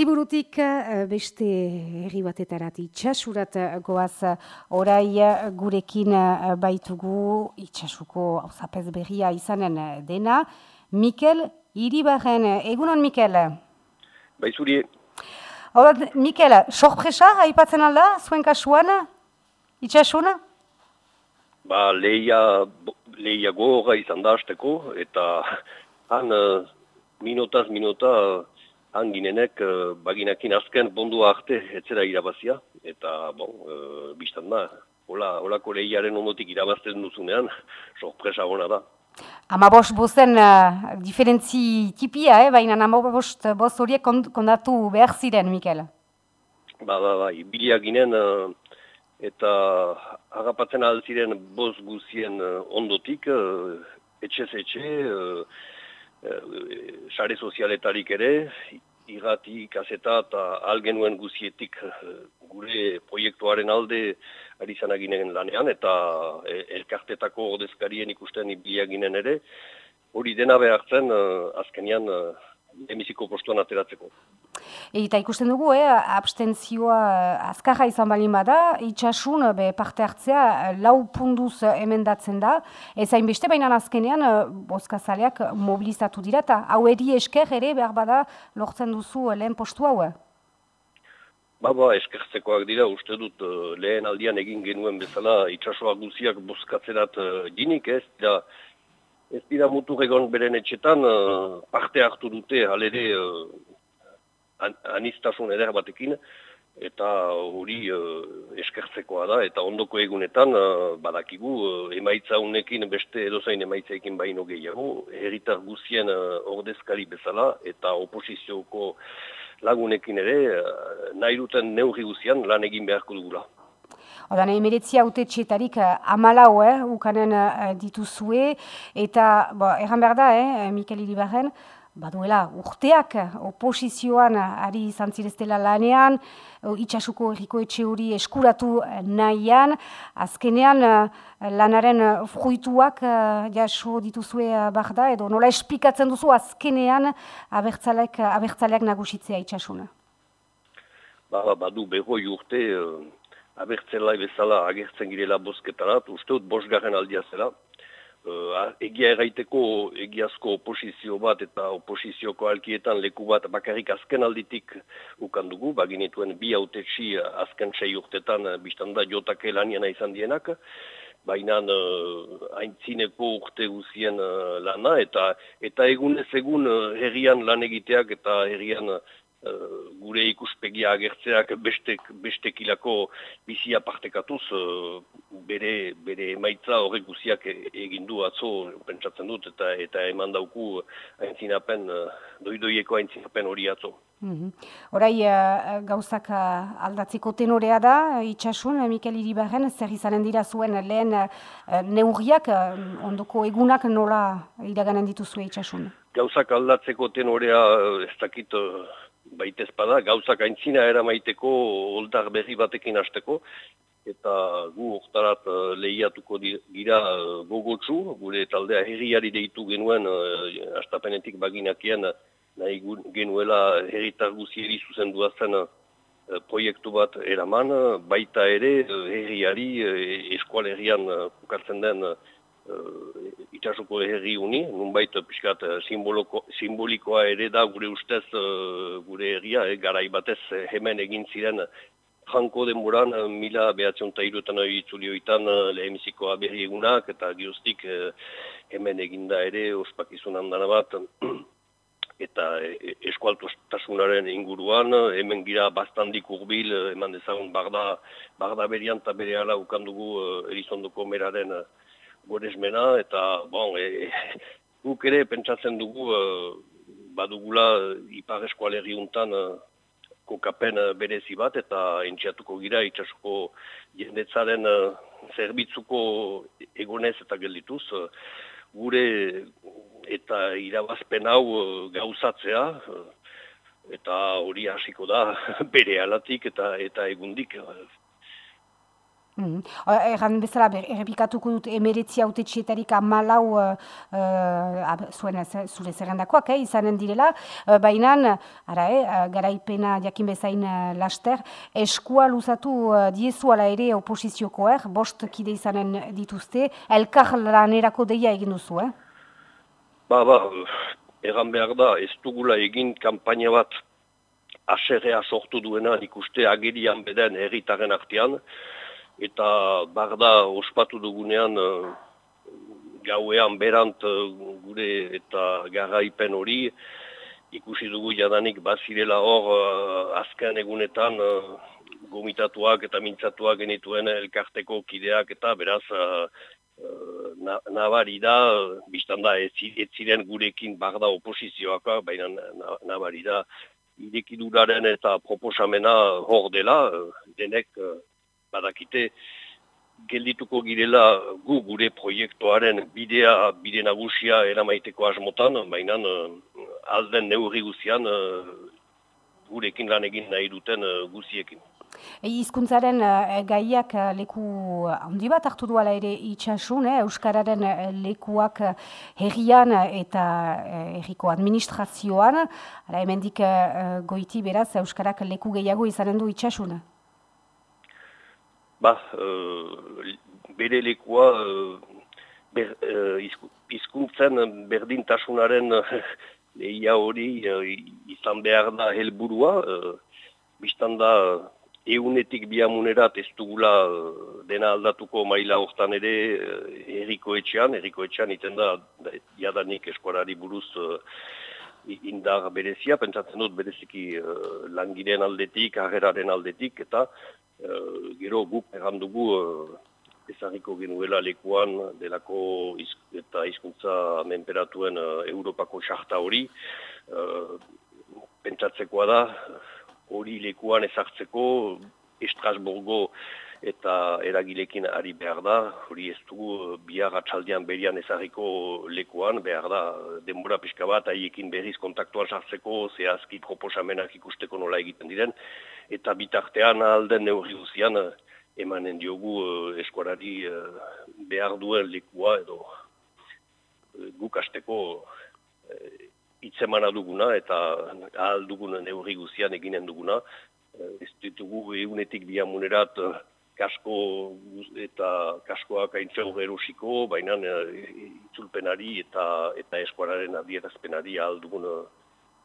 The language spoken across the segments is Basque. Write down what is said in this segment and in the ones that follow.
Astiburutik eh, beste herri batetarat itxasurat eh, goaz orai eh, gurekin baitugu itxasuko zapez berria izanen dena. Mikel, iribarren, egunon Mikel? Baizuri. Hora, Mikel, sorpresa haipatzen alda, zuen kasuan, itxasuna? Ba, lehia, lehia gora izan da eta han minutaz minuta hanginenek uh, baginakin azken bondua arte etzera irabazia, eta, bon, uh, biztan da, hola, holako lehiaren ondotik irabazten duzunean, sorpresa gona da. Ama bost bozen uh, diferentzi tipia, eh? baina ama bost bost horiek kondatu behar ziren, Mikel? Ba, ba, ba, ibilia ginen, uh, eta agapatzen ziren bost guzien uh, ondotik, uh, etxe etxe, Eh, sare sozialetarik ere, irrati, kaseta eta algenuen guzietik eh, gure proiektuaren alde ari zanaginen lanean, eta eh, elkartetako odezkarien ikusten ibiaginen ere, hori dena behartzen azkenian emiziko postuan ateratzeko. Eta ikusten dugu, eh, abstentzioa azkarra izan balin bada, itxasun be, parte hartzea lau punduz emendatzen da, ez hain beste baina azkenean bozkazaleak mobilizatu dira, eta hau eri esker ere behar bada lortzen duzu lehen postu hau? Ba, ba, eskertzekoak dira, uste dut lehen aldian egin genuen bezala itxasua guziak bozkatzerat dinik ez, da, Ez dira mutu egon beren etxetan, parte hartu dute, halere, an, anistasun eder batekin, eta hori uh, eskertzekoa da, eta ondoko egunetan uh, badakigu uh, emaitza unekin beste edozain emaitzaekin baino gehiago, herritar guzien uh, ordezkari bezala, eta oposizioko lagunekin ere, uh, nahi duten neurri guzian lan egin beharko dugula. Oda, nahi meretzia haute txetarik amalau, eh, ukanen dituzue, eta, bo, erran behar da, eh, Mikel Iribarren, baduela urteak oposizioan ari izan zireztela lanean, itxasuko erriko etxe hori eskuratu nahian, azkenean lanaren fruituak jaso dituzue da, edo nola esplikatzen duzu azkenean abertzaleak, abertzaleak nagusitzea itxasuna? Ba, ba, badu behoi urte abertzelai bezala agertzen girela bosketarat, usteut bosgarren aldia zela, uh, egia erraiteko egiazko oposizio bat eta oposizioko alkietan leku bat bakarrik azken alditik ukandugu, baginituen bi autetxi azken sei urtetan uh, biztanda jotake laniena izan dienak, baina uh, haintzineko urte guzien uh, lana, eta eta egunez egun herrian lan egiteak eta herrian Uh, gure ikuspegia agertzeak bestek, bestekilako bizia partekatuz uh, bere, bere emaitza horrek guziak e, egin du atzo pentsatzen dut eta eta eman dauku aintzinapen, uh, doidoieko aintzinapen hori atzo. Mm -hmm. Horai gauzak aldatzeko tenorea da, itxasun, Mikel Iribarren, zer izanen dira zuen lehen neurriak, ondoko egunak nola iraganen dituzu itxasun? Gauzak aldatzeko tenorea ez dakit baita ezpada, gauzak aintzina eramaiteko oldar berri batekin hasteko, eta gu oktarat uh, lehiatuko dira uh, gogotsu, gure taldea herriari deitu genuen uh, astapenetik baginakien nahi genuela herritar guzieri zuzen duazen uh, proiektu bat eraman, baita ere herriari eskualerian pukartzen den uh, itxasuko herri uni, nunbait piskat uh, simbolikoa ere da gure ustez uh, gure herria, eh, garai batez eh, hemen egin ziren Franko denboran, mila behatzen eta irutan itzulioitan uh, lehemizikoa berri egunak, eta gioztik uh, hemen eginda ere ospakizun handana bat, eta eskualtostasunaren inguruan, hemen gira bastandik urbil, eman dezagun barda, barda berian eta bere ala ukandugu erizondoko meraren goresmena, eta bon, e, guk ere pentsatzen dugu e, badugula ipar eskualerri untan e, kokapen e, berezi bat, eta entxeatuko gira itxasuko jendetzaren e, zerbitzuko egonez eta geldituz, e, gure eta irabazpen hau e, gauzatzea, eta hori hasiko da bere alatik eta eta egundik Mm. Erran bezala, errepikatuko dut emeretzi haute txietarik amalau uh, uh, zuen zure zerrendakoak, eh, izanen direla, uh, baina, ara, eh, garaipena jakin bezain uh, laster, eskua luzatu uh, diezuala ere oposiziokoer, bost kide izanen dituzte, elkar lanerako deia egin duzu, eh? Ba, ba, erran behar da, ez dugula egin kampaina bat aserrea sortu duena ikuste agerian beden erritaren artean, eta barda ospatu dugunean uh, gauean berant uh, gure eta garaipen hori. Ikusi dugu jadanik bazirela hor uh, azken egunetan gomitatuak eta mintzatuak genituen elkarteko kideak eta beraz Na, nabari da, biztan da, ez, ziren gurekin barda oposizioak, baina nabari da, idekiduraren eta proposamena hor dela, denek badakite geldituko girela gu gure proiektuaren bidea bide nagusia eramaiteko asmotan, baina uh, alden neurri guzian uh, gurekin lan egin nahi duten uh, guziekin. Hizkuntzaren gaiak leku handi bat hartu duala ere itxasun, eh? Euskararen lekuak herrian eta herriko administrazioan, ara hemendik goiti beraz Euskarak leku gehiago izanen du itxasuna ba, uh, bere lekoa uh, ber, uh, izkuntzen berdintasunaren lehia hori uh, izan behar da helburua, uh, biztan da eunetik biamunerat ez dugula dena aldatuko maila hortan ere erriko etxean, erriko etxean iten da, jadanik eskuarari buruz indar berezia, pentsatzen dut bereziki uh, langiren aldetik, ageraren aldetik, eta uh, gero guk errandugu uh, ezagiko genuela lekuan delako eta hizkuntza menperatuen uh, Europako xarta hori, uh, pentsatzekoa da, hori lekuan ezartzeko, Estrasburgo eta eragilekin ari behar da, hori ez du bihar atxaldian berian ezarriko lekuan, behar da denbora pixka bat, haiekin berriz kontaktuan sartzeko, zehazki proposamenak ikusteko nola egiten diren, eta bitartean alden neurri duzian emanen diogu uh, eskuarari uh, behar duen lekua edo uh, guk asteko uh, duguna eta ahal dugun neurri guzian eginen duguna. Uh, ez ditugu egunetik biamunerat uh, kasko eta kaskoak aintzeu erosiko, baina uh, itzulpenari eta eta eskuararen adierazpenari ahal dugun uh,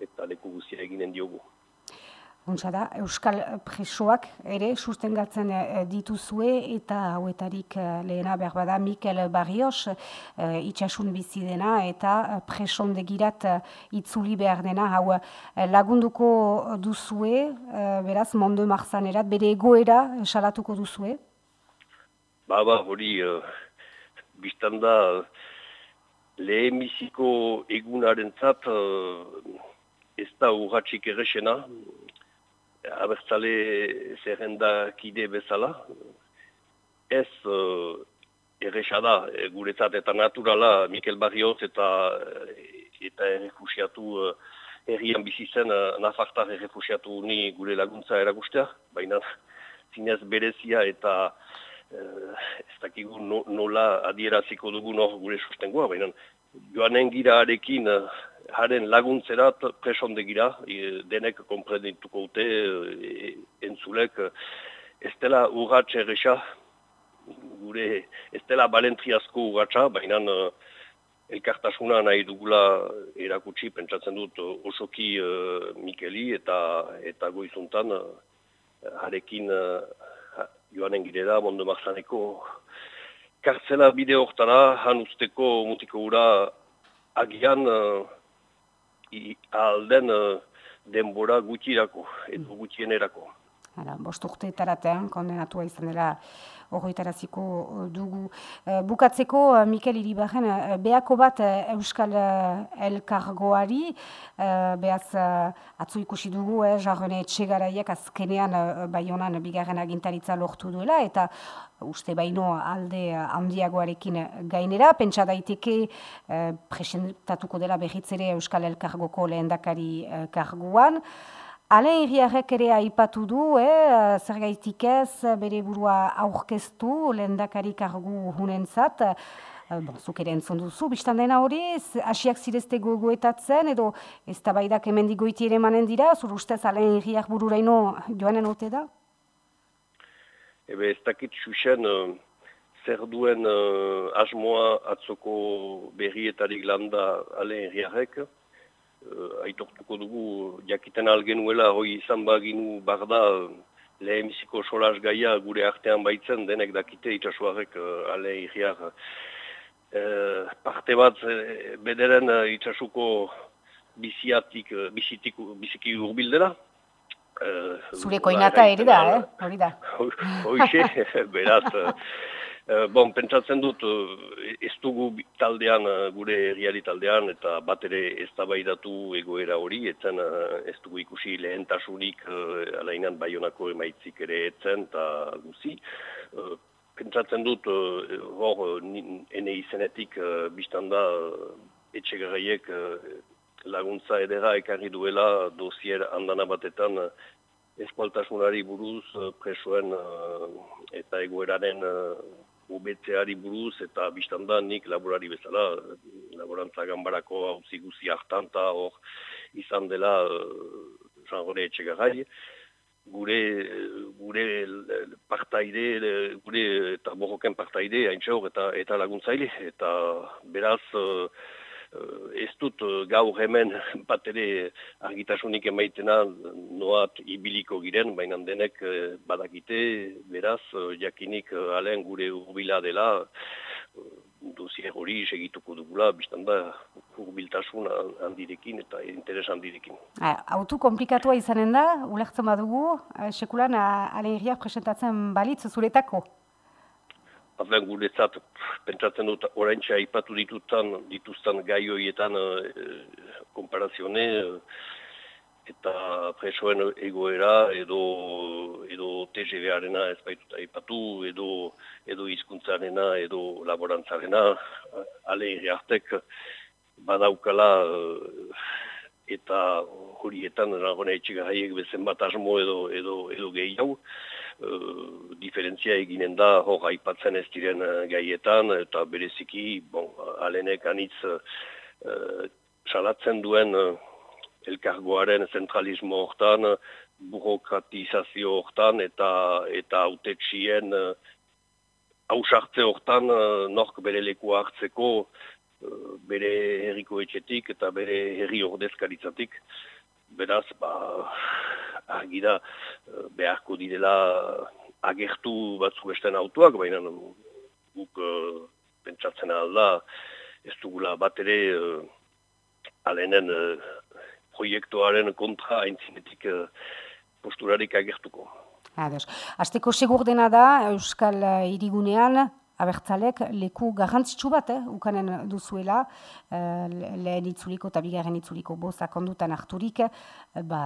eta leku guzia eginen diogu. Untsa da, Euskal presoak ere sustengatzen eh, dituzue eta hauetarik eh, lehena behar bada Mikel Barrios e, itxasun bizi dena eta presondegirat itzuli behar dena hau lagunduko duzue, beraz, mondo marzanerat, bere egoera salatuko duzue? Ba, ba, hori, uh, biztanda lehemiziko egunaren zat ez da urratxik errexena, abertzale zerrenda kide bezala. Ez uh, erresa da, e, guretzat eta naturala Mikel Barrioz eta eta errefusiatu uh, errian bizitzen uh, nafartar errefusiatu ni gure laguntza eragustea, baina zinez berezia eta uh, ez dakigu nola adieraziko dugu hor gure sustengoa, baina joanen gira arekin haren laguntzerat presondegira, denek konprendituko dute, e, entzulek, ez dela urratxe erresa, gure ez dela balentriazko urratxa, baina uh, elkartasuna nahi dugula erakutsi, pentsatzen dut osoki uh, Mikeli eta eta goizuntan uh, harekin uh, joanen girela, mondo marzaneko kartzela bide hortara, han usteko mutiko ura agian alden uh, denbora gutxirako, edo gutxienerako. Hala, bost urte etaratean, kondenatua izan dela horretaraziko dugu. Uh, bukatzeko, uh, Mikel Iribarren, behako bat Euskal Elkargoari, behaz atzu ikusi dugu, eh, jarrone etxegaraiek azkenean bai honan bigarren agintaritza lortu duela, eta uste baino alde handiagoarekin gainera, pentsa daiteke presentatuko dela behitzere Euskal Elkargoko lehendakari karguan, Ale irriarek ere aipatu du, eh, zer gaitik ez, bere burua aurkeztu, lehendakari kargu hunentzat, eh, bon, zuk ere entzun duzu, biztan dena hori, asiak zirezte gogoetatzen, edo ez da baidak hemen digoiti ere manen dira, zur ustez ale irriak bururaino joanen ote da? Ebe ez dakit xuxen, uh, zer duen uh, asmoa atzoko berrietarik landa ale irriarek, uh, aitortuko dugu jakiten algenuela hoi izan baginu barda lehemiziko solas gaia gure artean baitzen denek dakite itxasuarek uh, ale irriar uh, parte bat uh, bederen uh, itxasuko biziatik, uh, bizitik, biziki urbildela. Uh, Zure koinata ere da, eh? Hori da. Hoxe, beraz, Eh, bon, pentsatzen dut, eh, ez dugu taldean, eh, gure herriari taldean, eta bat ere ez egoera hori, etzen ez dugu ikusi lehentasunik alainan baionako emaitzik ere etzen, eta guzi. Pentsatzen dut, hor, ene izenetik biztanda etxegarraiek laguntza edera ekarri duela dosier handana batetan eskualtasunari buruz presoen eta egoeraren ubetzeari buruz eta biztanda nik laborari bezala, laborantza gambarako hau ziguzi hartan eta hor izan dela Jean Rone Etxegarai, gure, gure partaide, gure eta borroken partaide, haintxe eta, eta laguntzaile, eta beraz, uh, ez dut uh, gaur hemen bat ere argitasunik emaitena noat ibiliko giren, baina denek uh, badakite, beraz, jakinik alen gure urbila dela, dozier hori segituko dugula, biztan da, urbiltasun handirekin eta interes handirekin. Autu komplikatua izanen da, ulertzen badugu, sekulan alegriak presentatzen balitz zuretako? Afen guretzat, pentsatzen dut, orain aipatu ditutan, dituztan gaioietan e, komparazione, e, eta presoen egoera, edo, edo TGV-arena ez baitut aipatu, edo, edo izkuntzarena, edo laborantzarena, ale irriartek badaukala, e, eta horietan, nagone etxigarraiek bezen bat asmo edo, edo, edo gehiago, uh, diferentzia eginen da hor aipatzen ez diren uh, gaietan eta bereziki bon, alenek anitz uh, salatzen duen uh, elkargoaren zentralismo hortan, burokratizazio hortan eta eta autetxien uh, hausartze hortan uh, nork bere leku hartzeko bere herriko etxetik eta bere herri ordezkaritzatik. Beraz, ba, argi da eh, beharko direla agertu batzu besten autoak, baina guk uh, pentsatzen alda ez dugula bat ere uh, alenen uh, proiektuaren kontra haintzinetik uh, posturarik agertuko. Azteko segur dena da Euskal Irigunean, abertzalek leku garrantzitsu bat, eh, ukanen duzuela, eh, lehen itzuliko eta bigarren itzuliko bozak ondutan harturik, eh, ba,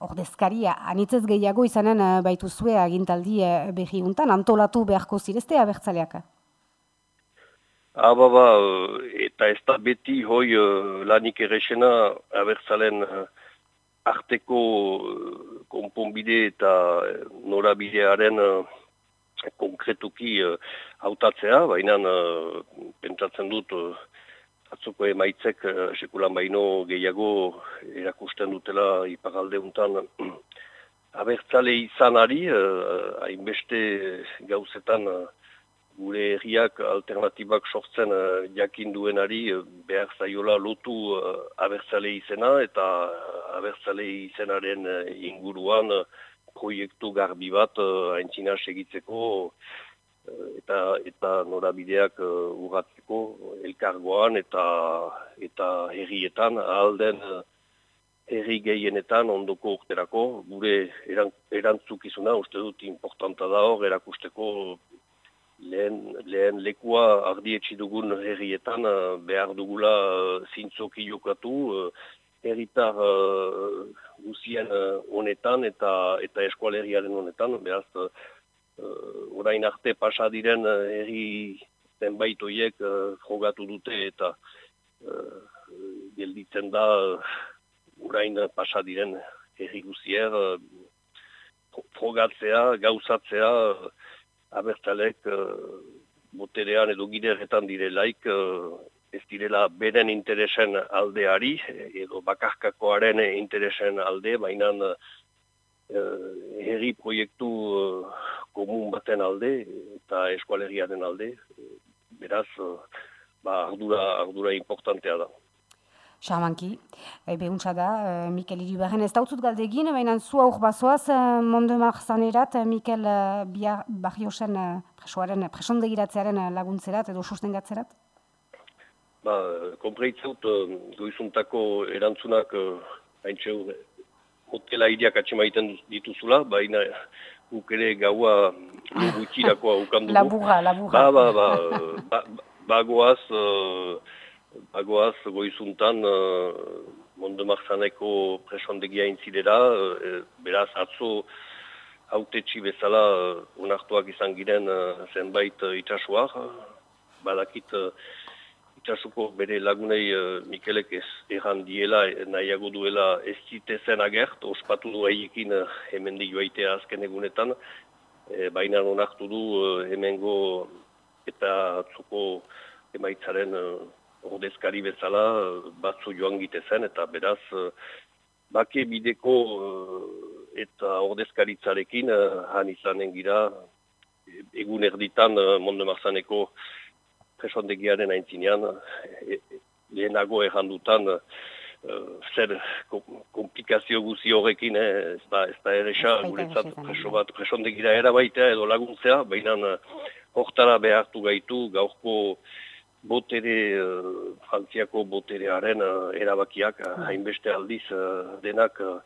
ordezkaria, anitzez gehiago izanen eh, baitu zue agintaldi eh, behi untan, antolatu beharko zirezte abertzaleak? Aba, ba, eta ez da beti hoi uh, lanik errexena abertzalen uh, arteko uh, konponbide eta norabidearen uh, konkretuki uh, hautatzea, baina uh, pentsatzen dut uh, atzoko emaitzek uh, sekulan baino gehiago erakusten dutela ipagalde untan abertzale izanari, hainbeste gauzetan gure herriak alternatibak sortzen uh, jakin duenari behar zaiola lotu uh, abertzale izena eta abertzale izenaren inguruan proiektu garbi bat uh, aintzina segitzeko uh, eta eta norabideak uh, urratzeko elkargoan eta eta herrietan alden uh, herri gehienetan ondoko urterako. Gure eran, erantzukizuna uste dut importanta da hor erakusteko. Lehen, lehen lekua ardietsi dugun herrietan behar dugula zintzoki jokatu herritar uh, guzien uh, honetan eta eta eskualeriaren honetan, behaz, uh, orain arte pasadiren uh, herri zenbait oiek uh, frogatu dute eta uh, gelditzen da uh, orain pasadiren herri guzier, frogatzea, gauzatzea, abertzalek boterean edo gideretan direlaik, ez direla beren interesen aldeari, edo bakarkakoaren interesen alde, baina herri proiektu komun baten alde eta eskualeriaren alde, beraz, ba, ardura, ardura importantea da. Xamanki, behuntza da, Mikel Iribarren ez dautzut galdegin, baina zu aur bazoaz, Monde Marzanerat, e, Mikel Barriosen presoaren, presondegiratzearen laguntzerat edo sustengatzerat? Ba, konpreitzeut, goizuntako erantzunak hain txeu, hotela idiak atxemaiten dituzula, baina guk ere gaua gutxirakoa ukandugu. Laburra, laburra. Ba, ba, ba, ba, bagoaz, uh, bagoaz goizuntan uh, Mondemarzaneko presondegia intzidera, uh, beraz atzo haute bezala uh, unartuak izan giren uh, zenbait uh, itxasuak, badakit uh, itxasuko bere lagunei uh, Mikelek ez erran diela nahiago duela ez zitezen agert, ospatu du haiekin uh, hemen di joaitea azken egunetan, e, baina onartu du uh, hemengo eta atzuko emaitzaren uh, ordezkari bezala batzu joan gitezen eta beraz uh, bake bideko eta ordezkaritzarekin uh, han izanen gira egun erditan uh, Monde presondegiaren aintzinean, e, e, lehenago errandutan, uh, zer komplikazio guzi horrekin, eh, ez da, ez da ere xa, guretzat preso bat presondegira erabaitea edo laguntzea, baina hortara behartu gaitu gaurko botere, uh, frantziako boterearen uh, erabakiak, uh, hainbeste aldiz uh, denak uh,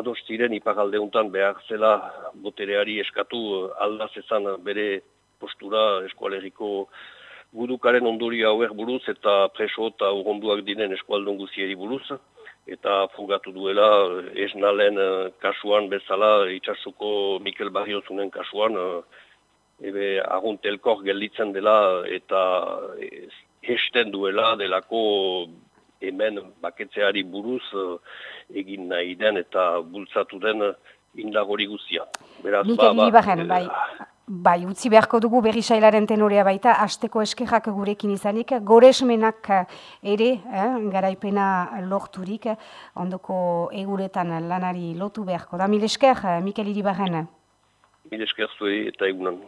adostiren ipagaldeuntan behar zela botereari eskatu uh, aldaz ezan bere postura eskualeriko gudukaren ondori hauer buruz eta preso eta urronduak diren eskualdun guzieri buruz. Eta fugatu duela esnalen uh, kasuan bezala itxasuko Mikel Barriozunen kasuan uh, ebe aguntelkor gelditzen dela eta hesten duela delako hemen baketzeari buruz egin nahi den eta bultzatu den indagori guzia. Beraz, ba, ba, bai. Bai, utzi beharko dugu berri sailaren tenorea baita, asteko eskerrak gurekin izanik, goresmenak ere, eh, garaipena lorturik, ondoko eguretan lanari lotu beharko. Da, mil esker, Mikel Iribarren. Mil esker zuei eta egunan.